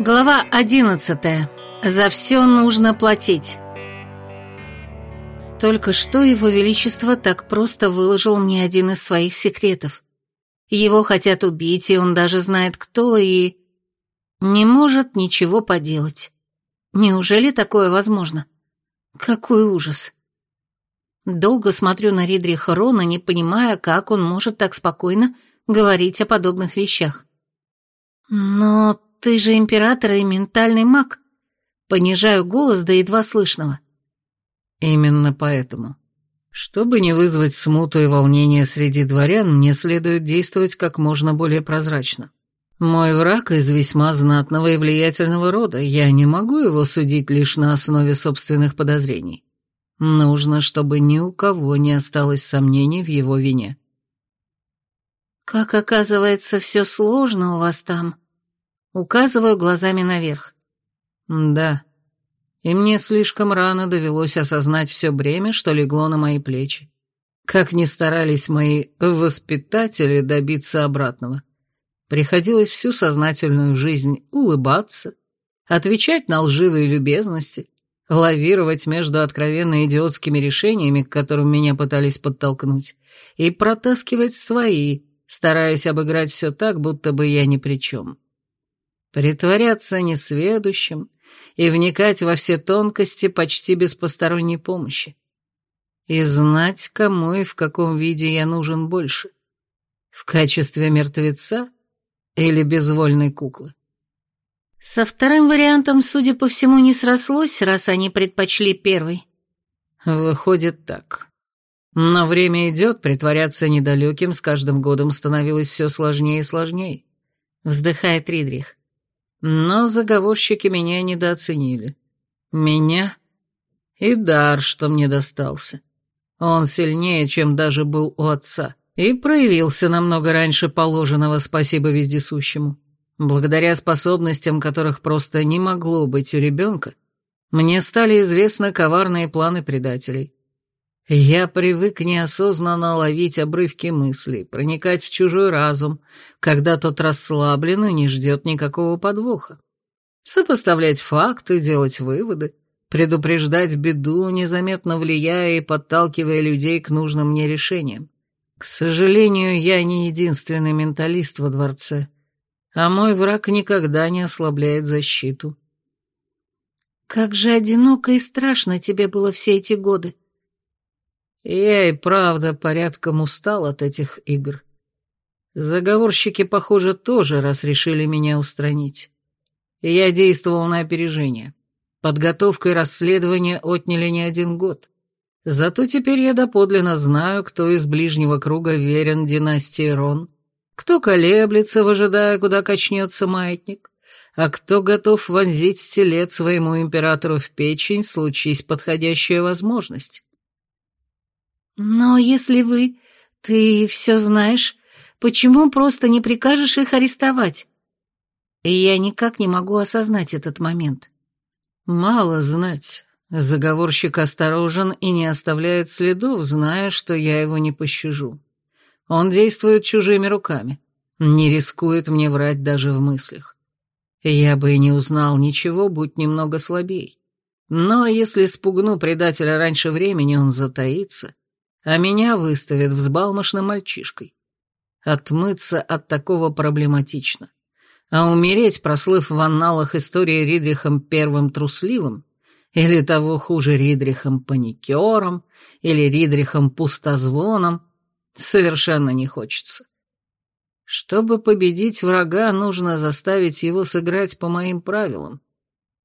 Глава одиннадцатая. За все нужно платить. Только что его величество так просто выложил мне один из своих секретов. Его хотят убить, и он даже знает кто, и... Не может ничего поделать. Неужели такое возможно? Какой ужас. Долго смотрю на Ридриха Рона, не понимая, как он может так спокойно говорить о подобных вещах. «Но ты же император и ментальный маг», — понижаю голос до едва слышного. «Именно поэтому. Чтобы не вызвать смуту и волнение среди дворян, мне следует действовать как можно более прозрачно. Мой враг из весьма знатного и влиятельного рода, я не могу его судить лишь на основе собственных подозрений. Нужно, чтобы ни у кого не осталось сомнений в его вине». «Как оказывается, все сложно у вас там», Указываю глазами наверх. Да. И мне слишком рано довелось осознать все бремя, что легло на мои плечи. Как ни старались мои воспитатели добиться обратного. Приходилось всю сознательную жизнь улыбаться, отвечать на лживые любезности, лавировать между откровенно идиотскими решениями, к которым меня пытались подтолкнуть, и протаскивать свои, стараясь обыграть все так, будто бы я ни при чем притворяться несведущим и вникать во все тонкости почти без посторонней помощи. И знать, кому и в каком виде я нужен больше. В качестве мертвеца или безвольной куклы. Со вторым вариантом, судя по всему, не срослось, раз они предпочли первый. Выходит так. Но время идет, притворяться недалеким с каждым годом становилось все сложнее и сложнее. Вздыхает Ридрих. Но заговорщики меня недооценили. Меня и дар, что мне достался. Он сильнее, чем даже был у отца, и проявился намного раньше положенного, спасибо вездесущему. Благодаря способностям, которых просто не могло быть у ребенка, мне стали известны коварные планы предателей. Я привык неосознанно ловить обрывки мыслей, проникать в чужой разум, когда тот расслаблен и не ждет никакого подвоха. Сопоставлять факты, делать выводы, предупреждать беду, незаметно влияя и подталкивая людей к нужным мне решениям. К сожалению, я не единственный менталист во дворце, а мой враг никогда не ослабляет защиту. «Как же одиноко и страшно тебе было все эти годы», я и правда порядком устал от этих игр. Заговорщики, похоже, тоже раз решили меня устранить. Я действовал на опережение. Подготовка и расследование отняли не один год. Зато теперь я доподлинно знаю, кто из ближнего круга верен династии Рон, кто колеблется, выжидая, куда качнется маятник, а кто готов вонзить стилет своему императору в печень, случись подходящая возможность. «Но если вы... Ты все знаешь, почему просто не прикажешь их арестовать?» Я никак не могу осознать этот момент. «Мало знать. Заговорщик осторожен и не оставляет следов, зная, что я его не пощажу. Он действует чужими руками, не рискует мне врать даже в мыслях. Я бы и не узнал ничего, будь немного слабей. Но если спугну предателя раньше времени, он затаится» а меня выставят взбалмошным мальчишкой. Отмыться от такого проблематично. А умереть, прослыв в анналах истории Ридрихом первым трусливым, или того хуже Ридрихом паникером, или Ридрихом пустозвоном, совершенно не хочется. Чтобы победить врага, нужно заставить его сыграть по моим правилам.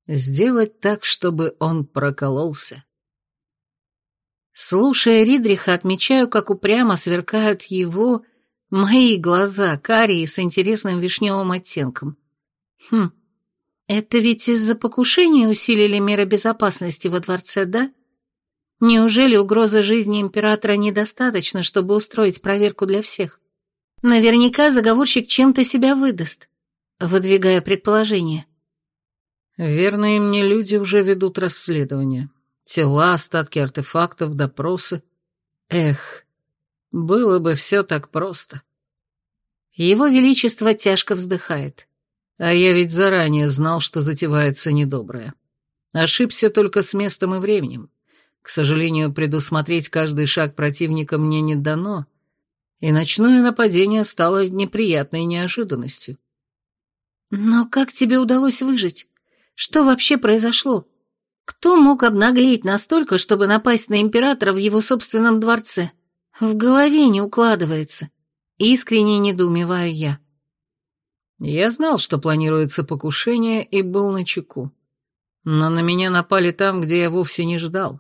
Сделать так, чтобы он прокололся. Слушая Ридриха, отмечаю, как упрямо сверкают его, мои глаза, карие с интересным вишневым оттенком. Хм, это ведь из-за покушения усилили меры безопасности во дворце, да? Неужели угроза жизни императора недостаточно, чтобы устроить проверку для всех? Наверняка заговорщик чем-то себя выдаст, выдвигая предположение. Верные мне люди уже ведут расследование. Тела, остатки артефактов, допросы. Эх, было бы все так просто. Его Величество тяжко вздыхает. А я ведь заранее знал, что затевается недоброе. Ошибся только с местом и временем. К сожалению, предусмотреть каждый шаг противника мне не дано, и ночное нападение стало неприятной неожиданностью. «Но как тебе удалось выжить? Что вообще произошло? Кто мог обнаглеть настолько, чтобы напасть на императора в его собственном дворце? В голове не укладывается. Искренне недоумеваю я». Я знал, что планируется покушение, и был на чеку. Но на меня напали там, где я вовсе не ждал.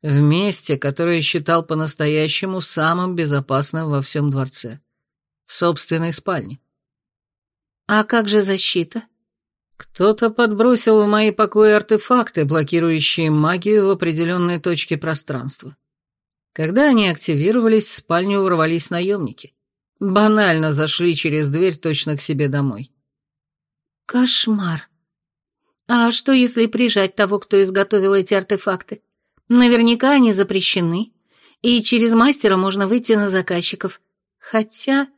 В месте, которое считал по-настоящему самым безопасным во всем дворце. В собственной спальне. А как же защита? Кто-то подбросил в мои покои артефакты, блокирующие магию в определенной точке пространства. Когда они активировались, в спальню ворвались наемники. Банально зашли через дверь точно к себе домой. Кошмар. А что, если прижать того, кто изготовил эти артефакты? Наверняка они запрещены, и через мастера можно выйти на заказчиков. Хотя...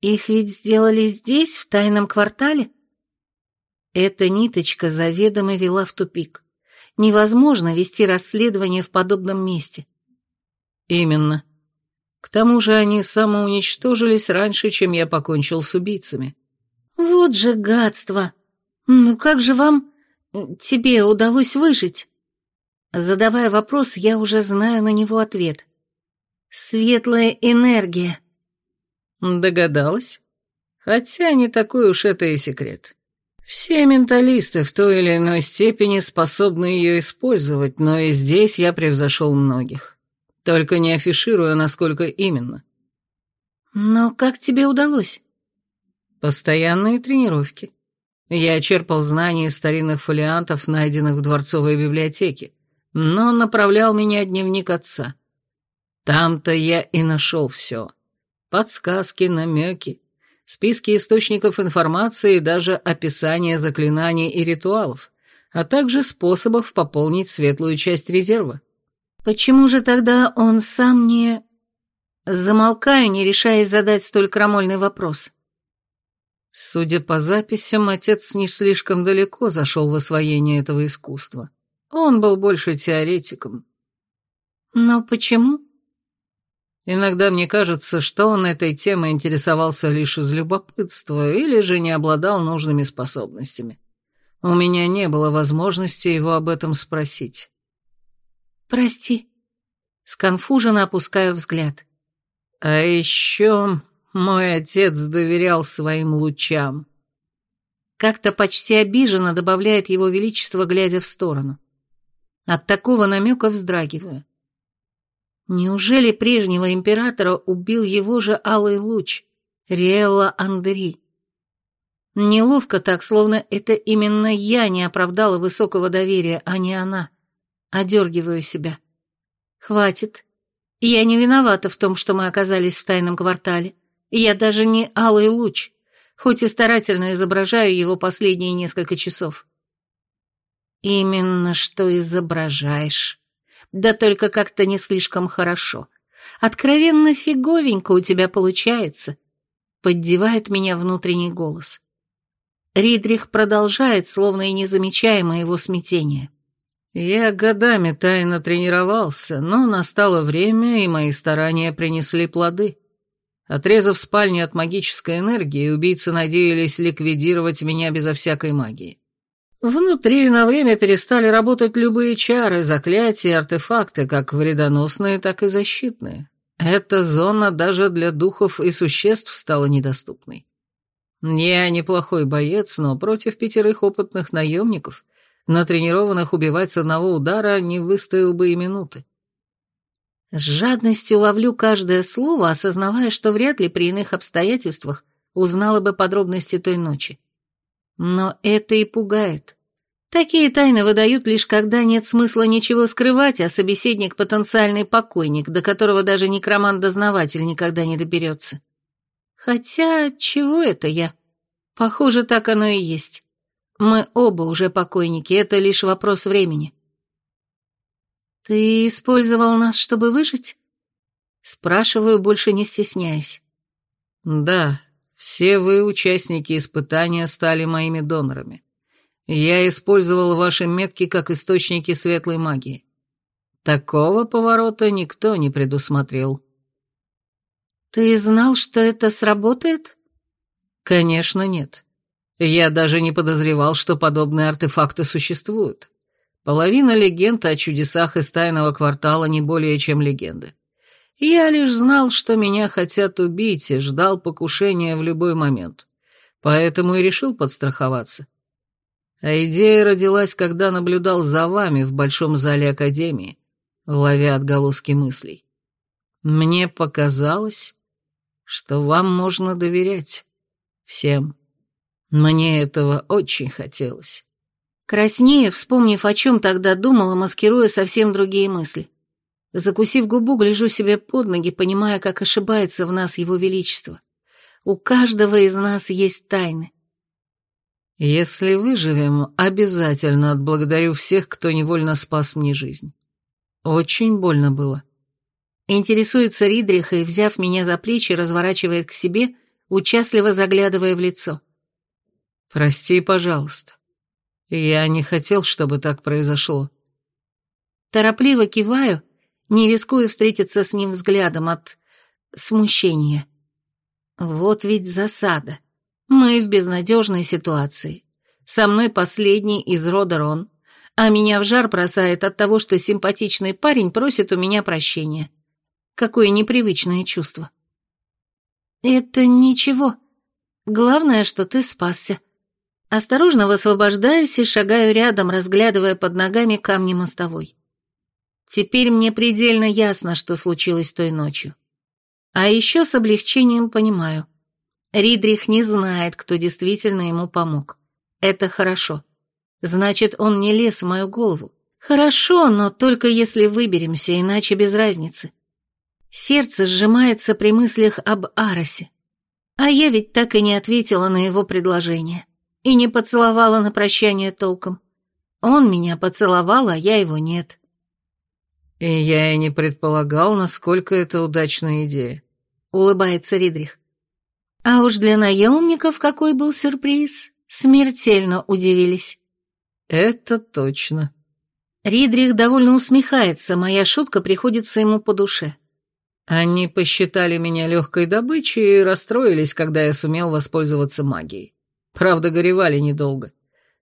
Их ведь сделали здесь, в тайном квартале? Эта ниточка заведомо вела в тупик. Невозможно вести расследование в подобном месте. Именно. К тому же они самоуничтожились раньше, чем я покончил с убийцами. Вот же гадство! Ну как же вам... тебе удалось выжить? Задавая вопрос, я уже знаю на него ответ. Светлая энергия. Догадалась? Хотя не такой уж это и секрет. Все менталисты в той или иной степени способны ее использовать, но и здесь я превзошел многих. Только не афишируя, насколько именно. Но как тебе удалось? Постоянные тренировки. Я черпал знания из старинных фолиантов, найденных в дворцовой библиотеке, но направлял меня дневник отца. Там-то я и нашел все. Подсказки, намеки, списки источников информации и даже описание заклинаний и ритуалов, а также способов пополнить светлую часть резерва. Почему же тогда он сам не... Замолкаю, не решаясь задать столь крамольный вопрос. Судя по записям, отец не слишком далеко зашел в освоение этого искусства. Он был больше теоретиком. Но почему? Иногда мне кажется, что он этой темой интересовался лишь из любопытства или же не обладал нужными способностями. У меня не было возможности его об этом спросить. «Прости». Сконфуженно опускаю взгляд. «А еще мой отец доверял своим лучам». Как-то почти обиженно добавляет его величество, глядя в сторону. От такого намека вздрагиваю. Неужели прежнего императора убил его же алый луч, Риэлла Андери? Неловко так, словно это именно я не оправдала высокого доверия, а не она. Одергиваю себя. Хватит. Я не виновата в том, что мы оказались в тайном квартале. Я даже не алый луч, хоть и старательно изображаю его последние несколько часов. Именно что изображаешь. Да только как-то не слишком хорошо. Откровенно фиговенько у тебя получается. Поддевает меня внутренний голос. Ридрих продолжает, словно и не замечая моего смятения. Я годами тайно тренировался, но настало время, и мои старания принесли плоды. Отрезав спальню от магической энергии, убийцы надеялись ликвидировать меня безо всякой магии. Внутри на время перестали работать любые чары, заклятия, артефакты, как вредоносные, так и защитные. Эта зона даже для духов и существ стала недоступной. Я неплохой боец, но против пятерых опытных наемников, натренированных убивать с одного удара, не выстоял бы и минуты. С жадностью ловлю каждое слово, осознавая, что вряд ли при иных обстоятельствах узнала бы подробности той ночи. Но это и пугает. Такие тайны выдают лишь когда нет смысла ничего скрывать, а собеседник — потенциальный покойник, до которого даже некроман-дознаватель никогда не доберется. Хотя, чего это я? Похоже, так оно и есть. Мы оба уже покойники, это лишь вопрос времени. «Ты использовал нас, чтобы выжить?» Спрашиваю, больше не стесняясь. «Да, Все вы, участники испытания, стали моими донорами. Я использовал ваши метки как источники светлой магии. Такого поворота никто не предусмотрел. Ты знал, что это сработает? Конечно, нет. Я даже не подозревал, что подобные артефакты существуют. Половина легенд о чудесах из тайного квартала не более чем легенды. Я лишь знал, что меня хотят убить, и ждал покушения в любой момент. Поэтому и решил подстраховаться. А идея родилась, когда наблюдал за вами в большом зале Академии, ловя отголоски мыслей. Мне показалось, что вам можно доверять. Всем. Мне этого очень хотелось. Краснее, вспомнив, о чем тогда думала, маскируя совсем другие мысли. Закусив губу, гляжу себе под ноги, понимая, как ошибается в нас его величество. У каждого из нас есть тайны. Если выживем, обязательно отблагодарю всех, кто невольно спас мне жизнь. Очень больно было. Интересуется Ридрих и, взяв меня за плечи, разворачивает к себе, участливо заглядывая в лицо. «Прости, пожалуйста. Я не хотел, чтобы так произошло». Торопливо киваю, не рискуя встретиться с ним взглядом от смущения. Вот ведь засада. Мы в безнадежной ситуации. Со мной последний из рода Рон, а меня в жар бросает от того, что симпатичный парень просит у меня прощения. Какое непривычное чувство. Это ничего. Главное, что ты спасся. Осторожно высвобождаюсь и шагаю рядом, разглядывая под ногами камни мостовой. Теперь мне предельно ясно, что случилось той ночью. А еще с облегчением понимаю. Ридрих не знает, кто действительно ему помог. Это хорошо. Значит, он не лез в мою голову. Хорошо, но только если выберемся, иначе без разницы. Сердце сжимается при мыслях об Аросе. А я ведь так и не ответила на его предложение и не поцеловала на прощание толком. Он меня поцеловал, а я его нет. И я и не предполагал, насколько это удачная идея. Улыбается Ридрих. А уж для наемников какой был сюрприз. Смертельно удивились. Это точно. Ридрих довольно усмехается, моя шутка приходится ему по душе. Они посчитали меня легкой добычей и расстроились, когда я сумел воспользоваться магией. Правда, горевали недолго.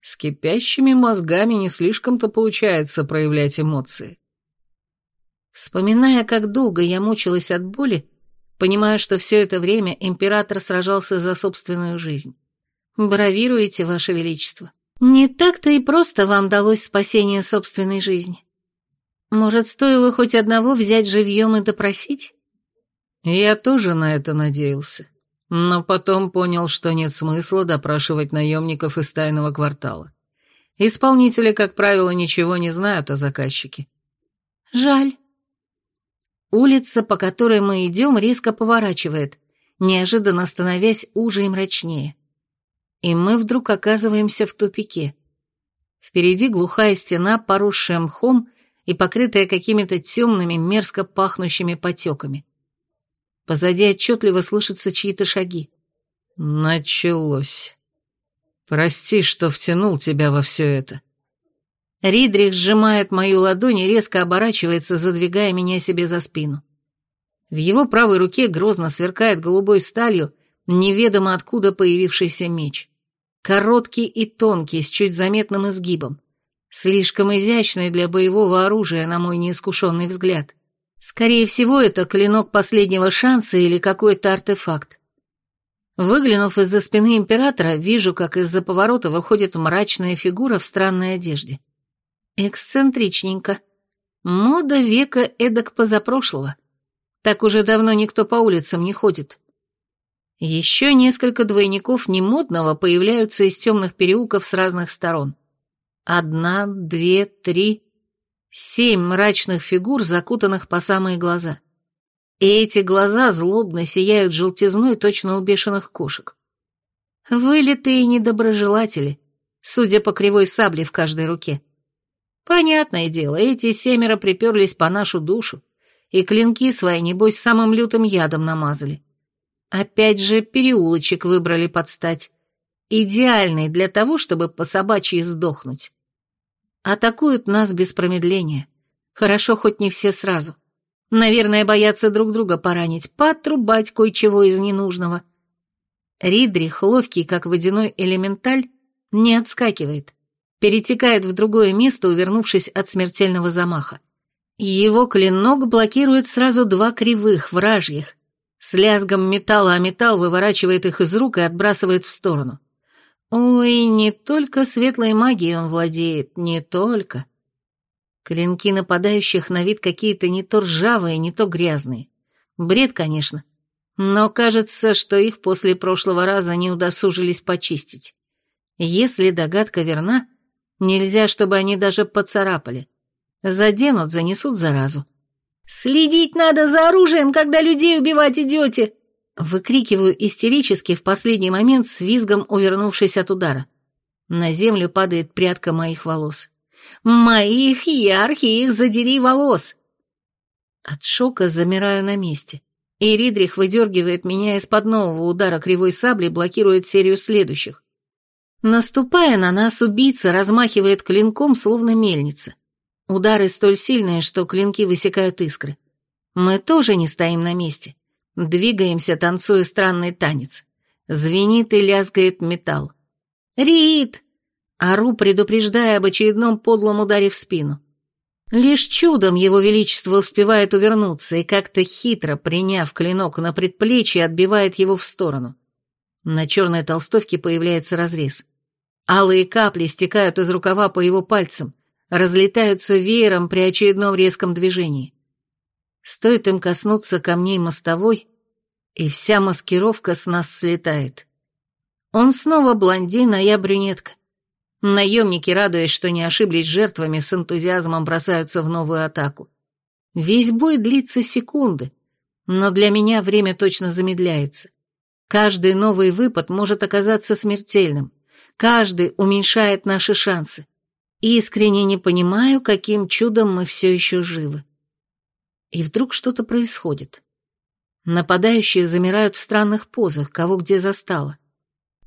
С кипящими мозгами не слишком-то получается проявлять эмоции. Вспоминая, как долго я мучилась от боли, понимаю, что все это время император сражался за собственную жизнь. Бравируете, Ваше Величество. Не так-то и просто вам далось спасение собственной жизни. Может, стоило хоть одного взять живьем и допросить? Я тоже на это надеялся. Но потом понял, что нет смысла допрашивать наемников из тайного квартала. Исполнители, как правило, ничего не знают о заказчике. Жаль. Улица, по которой мы идем, резко поворачивает, неожиданно становясь уже и мрачнее. И мы вдруг оказываемся в тупике. Впереди глухая стена, поросшая мхом и покрытая какими-то темными, мерзко пахнущими потеками. Позади отчетливо слышатся чьи-то шаги. Началось. Прости, что втянул тебя во все это. Ридрих сжимает мою ладонь и резко оборачивается, задвигая меня себе за спину. В его правой руке грозно сверкает голубой сталью неведомо откуда появившийся меч. Короткий и тонкий, с чуть заметным изгибом. Слишком изящный для боевого оружия, на мой неискушенный взгляд. Скорее всего, это клинок последнего шанса или какой-то артефакт. Выглянув из-за спины императора, вижу, как из-за поворота выходит мрачная фигура в странной одежде. Эксцентричненько. Мода века эдак позапрошлого. Так уже давно никто по улицам не ходит. Еще несколько двойников немодного появляются из темных переулков с разных сторон. Одна, две, три, семь мрачных фигур, закутанных по самые глаза. И эти глаза злобно сияют желтизной точно у бешеных кошек. Вылитые недоброжелатели, судя по кривой сабле в каждой руке. Понятное дело, эти семеро приперлись по нашу душу, и клинки свои, небось, самым лютым ядом намазали. Опять же, переулочек выбрали под стать. Идеальный для того, чтобы по собачьи сдохнуть. Атакуют нас без промедления. Хорошо, хоть не все сразу. Наверное, боятся друг друга поранить, потрубать кое-чего из ненужного. Ридрих, ловкий, как водяной элементаль, не отскакивает. Перетекает в другое место, увернувшись от смертельного замаха. Его клинок блокирует сразу два кривых, вражьих. С лязгом металла о металл выворачивает их из рук и отбрасывает в сторону. Ой, не только светлой магией он владеет, не только. Клинки нападающих на вид какие-то не то ржавые, не то грязные. Бред, конечно. Но кажется, что их после прошлого раза не удосужились почистить. Если догадка верна, нельзя, чтобы они даже поцарапали. Заденут, занесут заразу. «Следить надо за оружием, когда людей убивать идете!» Выкрикиваю истерически в последний момент с визгом, увернувшись от удара. На землю падает прядка моих волос. «Моих ярких, задери волос!» От шока замираю на месте, и Ридрих выдергивает меня из-под нового удара кривой сабли, блокирует серию следующих. Наступая на нас, убийца размахивает клинком, словно мельница. Удары столь сильные, что клинки высекают искры. Мы тоже не стоим на месте. Двигаемся, танцуя странный танец. Звенит и лязгает металл. «Рит!» Ору, предупреждая об очередном подлом ударе в спину. Лишь чудом его величество успевает увернуться и как-то хитро, приняв клинок на предплечье, отбивает его в сторону. На черной толстовке появляется разрез. Алые капли стекают из рукава по его пальцам, разлетаются веером при очередном резком движении. Стоит им коснуться камней мостовой, и вся маскировка с нас слетает. Он снова блондин, а я брюнетка. Наемники, радуясь, что не ошиблись жертвами, с энтузиазмом бросаются в новую атаку. Весь бой длится секунды, но для меня время точно замедляется. Каждый новый выпад может оказаться смертельным, каждый уменьшает наши шансы. Искренне не понимаю, каким чудом мы все еще живы. И вдруг что-то происходит. Нападающие замирают в странных позах, кого где застало.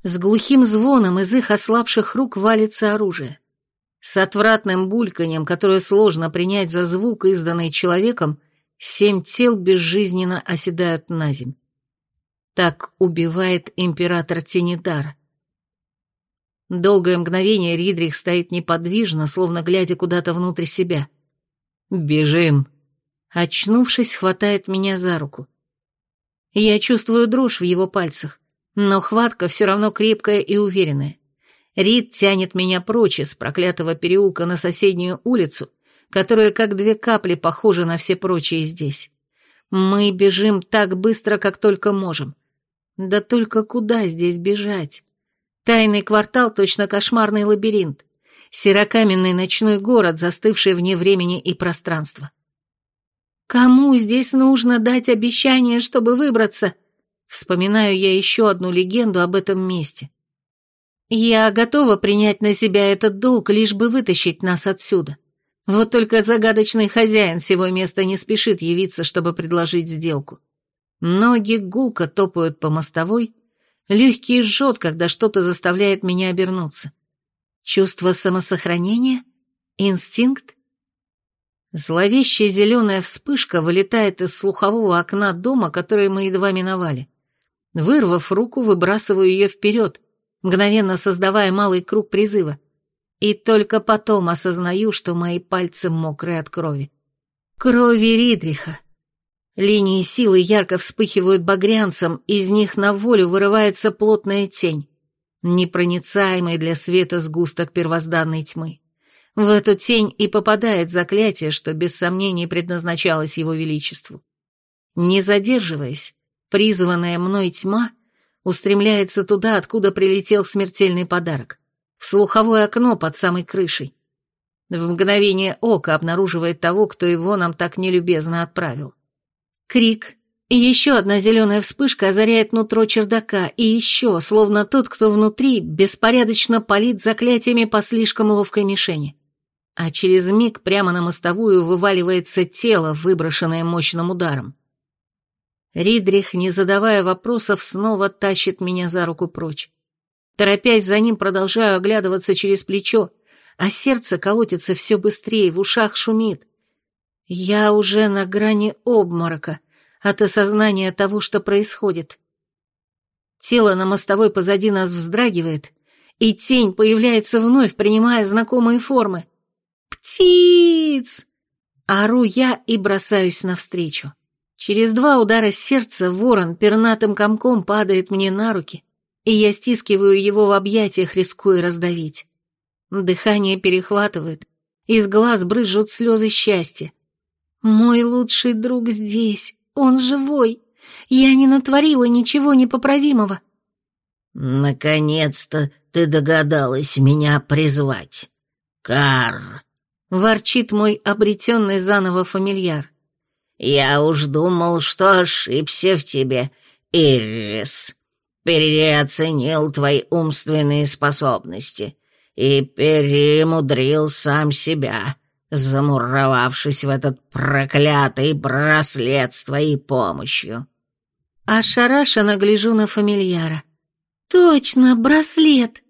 С глухим звоном из их ослабших рук валится оружие. С отвратным бульканьем, которое сложно принять за звук, изданный человеком, семь тел безжизненно оседают на земь. Так убивает император Тенедара. Долгое мгновение Ридрих стоит неподвижно, словно глядя куда-то внутрь себя. «Бежим!» Очнувшись, хватает меня за руку. Я чувствую дрожь в его пальцах, но хватка все равно крепкая и уверенная. Рид тянет меня прочь из проклятого переулка на соседнюю улицу, которая как две капли похожа на все прочие здесь. Мы бежим так быстро, как только можем. Да только куда здесь бежать? Тайный квартал точно кошмарный лабиринт. Серокаменный ночной город, застывший вне времени и пространства. Кому здесь нужно дать обещание, чтобы выбраться? Вспоминаю я еще одну легенду об этом месте. Я готова принять на себя этот долг, лишь бы вытащить нас отсюда. Вот только загадочный хозяин всего места не спешит явиться, чтобы предложить сделку. Ноги гулко топают по мостовой, легкий жжет, когда что-то заставляет меня обернуться. Чувство самосохранения? Инстинкт? Зловещая зеленая вспышка вылетает из слухового окна дома, который мы едва миновали. Вырвав руку, выбрасываю ее вперед, мгновенно создавая малый круг призыва. И только потом осознаю, что мои пальцы мокрые от крови. Крови Ридриха. Линии силы ярко вспыхивают багрянцем, из них на волю вырывается плотная тень, непроницаемый для света сгусток первозданной тьмы. В эту тень и попадает заклятие, что без сомнений предназначалось его величеству. Не задерживаясь, призванная мной тьма устремляется туда, откуда прилетел смертельный подарок, в слуховое окно под самой крышей. В мгновение ока обнаруживает того, кто его нам так нелюбезно отправил. Крик, еще одна зеленая вспышка озаряет нутро чердака, и еще, словно тот, кто внутри, беспорядочно палит заклятиями по слишком ловкой мишени а через миг прямо на мостовую вываливается тело, выброшенное мощным ударом. Ридрих, не задавая вопросов, снова тащит меня за руку прочь. Торопясь за ним, продолжаю оглядываться через плечо, а сердце колотится все быстрее, в ушах шумит. Я уже на грани обморока от осознания того, что происходит. Тело на мостовой позади нас вздрагивает, и тень появляется вновь, принимая знакомые формы. «Птиц!» Ору я и бросаюсь навстречу. Через два удара сердца ворон пернатым комком падает мне на руки, и я стискиваю его в объятиях, рискуя раздавить. Дыхание перехватывает, из глаз брызжут слезы счастья. Мой лучший друг здесь, он живой. Я не натворила ничего непоправимого. «Наконец-то ты догадалась меня призвать. Кар!» — ворчит мой обретенный заново фамильяр. «Я уж думал, что ошибся в тебе, Ирис. Переоценил твои умственные способности и перемудрил сам себя, замуровавшись в этот проклятый браслет с твоей помощью». Ошарашенно гляжу на фамильяра. «Точно, браслет!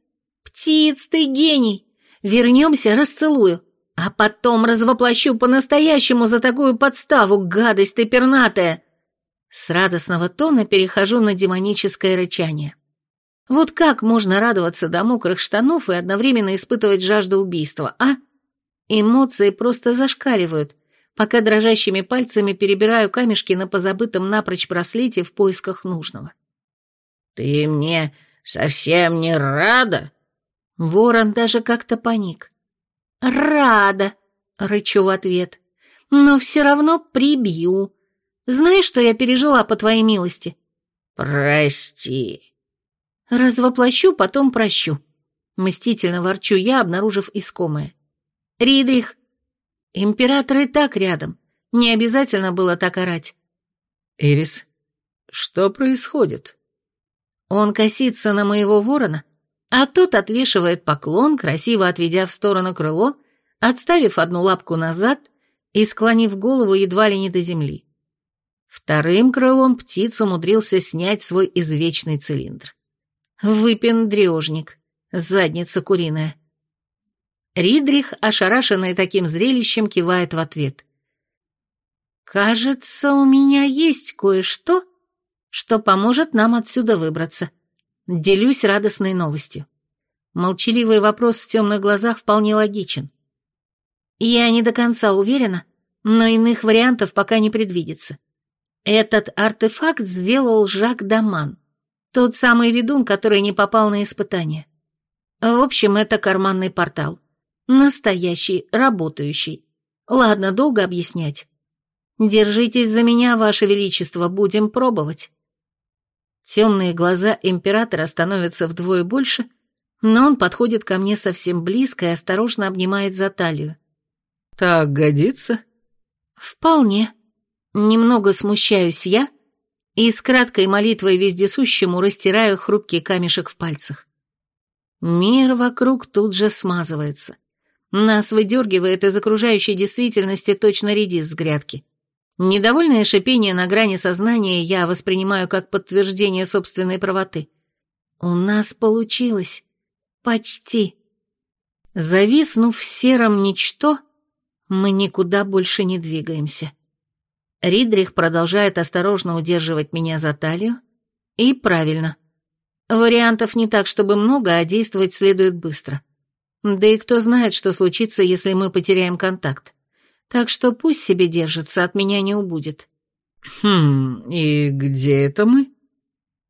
Птиц, ты гений! Вернемся, расцелую, а потом развоплощу по-настоящему за такую подставу, гадость ты пернатая!» С радостного тона перехожу на демоническое рычание. Вот как можно радоваться до мокрых штанов и одновременно испытывать жажду убийства, а? Эмоции просто зашкаливают, пока дрожащими пальцами перебираю камешки на позабытом напрочь браслете в поисках нужного. «Ты мне совсем не рада?» Ворон даже как-то паник. «Рада!» — рычу в ответ. «Но все равно прибью. Знаешь, что я пережила по твоей милости?» «Прости». «Развоплощу, потом прощу». Мстительно ворчу я, обнаружив искомое. «Ридрих, император и так рядом. Не обязательно было так орать». «Ирис, что происходит?» Он косится на моего ворона, а тот отвешивает поклон, красиво отведя в сторону крыло, отставив одну лапку назад и склонив голову едва ли не до земли. Вторым крылом птиц умудрился снять свой извечный цилиндр. Выпендрежник, задница куриная. Ридрих, ошарашенный таким зрелищем, кивает в ответ. «Кажется, у меня есть кое-что, что поможет нам отсюда выбраться. Делюсь радостной новостью. Молчаливый вопрос в темных глазах вполне логичен. Я не до конца уверена, но иных вариантов пока не предвидится. Этот артефакт сделал Жак Даман, тот самый ведун, который не попал на испытание. В общем, это карманный портал. Настоящий, работающий. Ладно, долго объяснять. Держитесь за меня, Ваше Величество, будем пробовать. Темные глаза императора становятся вдвое больше, но он подходит ко мне совсем близко и осторожно обнимает за талию. «Так годится?» «Вполне. Немного смущаюсь я и с краткой молитвой вездесущему растираю хрупкий камешек в пальцах. Мир вокруг тут же смазывается. Нас выдергивает из окружающей действительности точно редис с грядки. Недовольное шипение на грани сознания я воспринимаю как подтверждение собственной правоты. У нас получилось. Почти. Зависнув в сером ничто, мы никуда больше не двигаемся. Ридрих продолжает осторожно удерживать меня за талию. И правильно. Вариантов не так, чтобы много, а действовать следует быстро. Да и кто знает, что случится, если мы потеряем контакт так что пусть себе держится, от меня не убудет. Хм, и где это мы?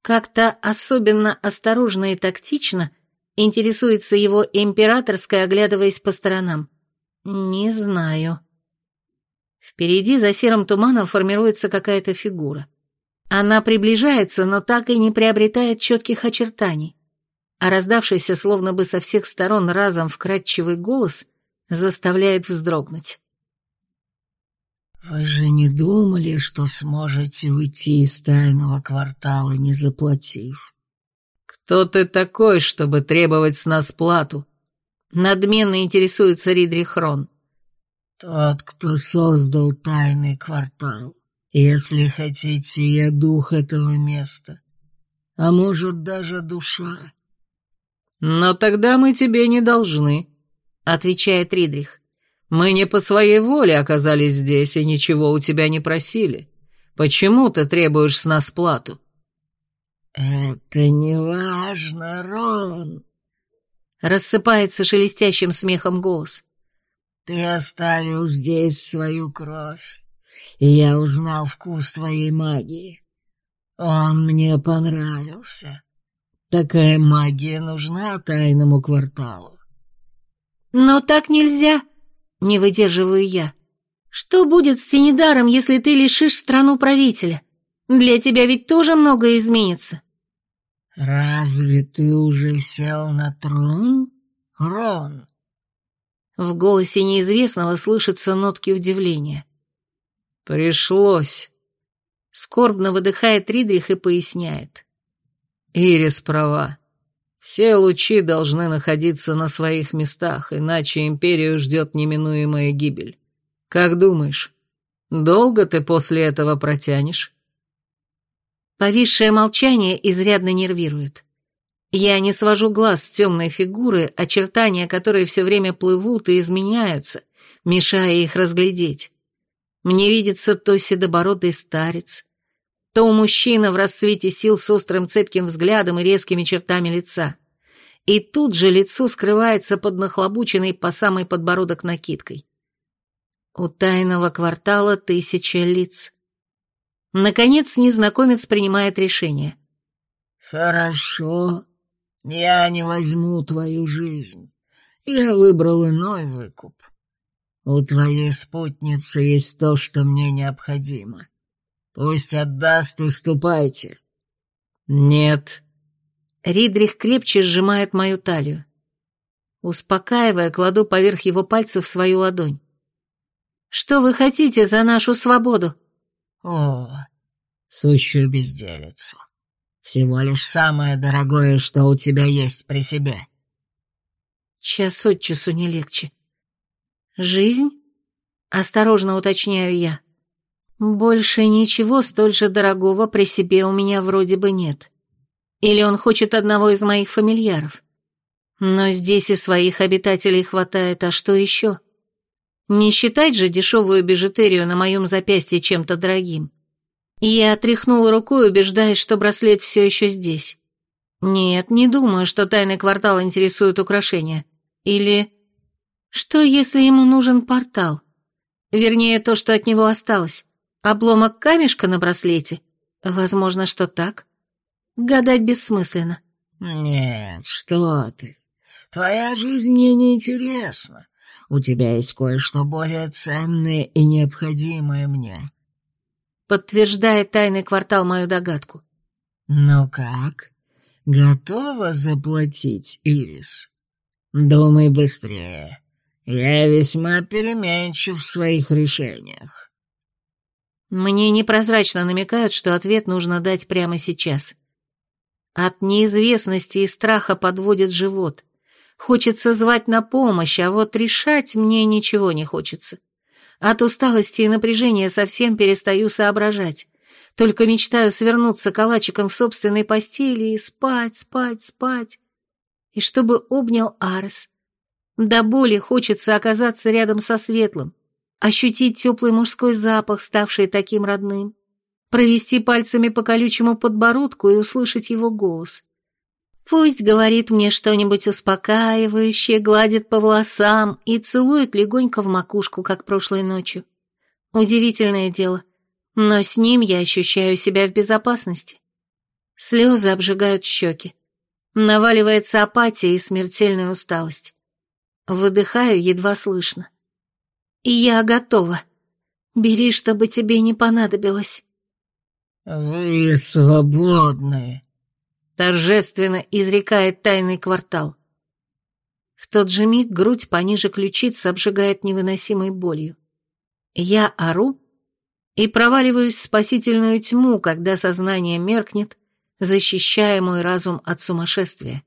Как-то особенно осторожно и тактично интересуется его императорская, оглядываясь по сторонам. Не знаю. Впереди за серым туманом формируется какая-то фигура. Она приближается, но так и не приобретает четких очертаний. А раздавшийся словно бы со всех сторон разом вкрадчивый голос заставляет вздрогнуть. «Вы же не думали, что сможете уйти из тайного квартала, не заплатив?» «Кто ты такой, чтобы требовать с нас плату?» Надменно интересуется Ридрих Рон. «Тот, кто создал тайный квартал. Если хотите, я дух этого места, а может даже душа. Но тогда мы тебе не должны, отвечает Ридрих. Мы не по своей воле оказались здесь и ничего у тебя не просили. Почему ты требуешь с нас плату? Это не важно, Рон. Рассыпается шелестящим смехом голос. Ты оставил здесь свою кровь и я узнал вкус твоей магии. Он мне понравился. Такая магия нужна тайному кварталу. Но так нельзя, не выдерживаю я. Что будет с Тенедаром, если ты лишишь страну правителя? Для тебя ведь тоже многое изменится. Разве ты уже сел на трон, Рон? В голосе неизвестного слышатся нотки удивления. «Пришлось», — скорбно выдыхает Ридрих и поясняет. «Ирис права. Все лучи должны находиться на своих местах, иначе Империю ждет неминуемая гибель. Как думаешь, долго ты после этого протянешь?» Повисшее молчание изрядно нервирует. Я не свожу глаз с темной фигуры, очертания которой все время плывут и изменяются, мешая их разглядеть. Мне видится то седобородый старец, то мужчина в расцвете сил с острым цепким взглядом и резкими чертами лица. И тут же лицо скрывается под нахлобученной по самый подбородок накидкой. У тайного квартала тысяча лиц. Наконец незнакомец принимает решение. «Хорошо, я не возьму твою жизнь. Я выбрал иной выкуп. У твоей спутницы есть то, что мне необходимо. Пусть отдаст и ступайте. Нет. Ридрих крепче сжимает мою талию. Успокаивая, кладу поверх его пальцев свою ладонь. Что вы хотите за нашу свободу? О, сущую безделицу. Всего лишь самое дорогое, что у тебя есть при себе. Час от часу не легче. «Жизнь?» — осторожно уточняю я. «Больше ничего столь же дорогого при себе у меня вроде бы нет. Или он хочет одного из моих фамильяров. Но здесь и своих обитателей хватает, а что еще? Не считать же дешевую бижутерию на моем запястье чем-то дорогим». Я отряхнула рукой, убеждаясь, что браслет все еще здесь. Нет, не думаю, что тайный квартал интересует украшения. Или... Что, если ему нужен портал? Вернее, то, что от него осталось. Обломок камешка на браслете? Возможно, что так. Гадать бессмысленно. Нет, что ты. Твоя жизнь мне не интересна. У тебя есть кое-что более ценное и необходимое мне. Подтверждает тайный квартал мою догадку. Ну как? Готова заплатить, Ирис? Думай быстрее. Я весьма переменчив в своих решениях. Мне непрозрачно намекают, что ответ нужно дать прямо сейчас. От неизвестности и страха подводит живот. Хочется звать на помощь, а вот решать мне ничего не хочется. От усталости и напряжения совсем перестаю соображать. Только мечтаю свернуться калачиком в собственной постели и спать, спать, спать. И чтобы обнял Арес, до боли хочется оказаться рядом со светлым, ощутить теплый мужской запах, ставший таким родным, провести пальцами по колючему подбородку и услышать его голос. Пусть говорит мне что-нибудь успокаивающее, гладит по волосам и целует легонько в макушку, как прошлой ночью. Удивительное дело, но с ним я ощущаю себя в безопасности. Слезы обжигают щеки. Наваливается апатия и смертельная усталость. Выдыхаю едва слышно. «Я готова. Бери, чтобы тебе не понадобилось». «Вы свободны», — торжественно изрекает тайный квартал. В тот же миг грудь пониже ключиц обжигает невыносимой болью. Я ору и проваливаюсь в спасительную тьму, когда сознание меркнет, защищая мой разум от сумасшествия.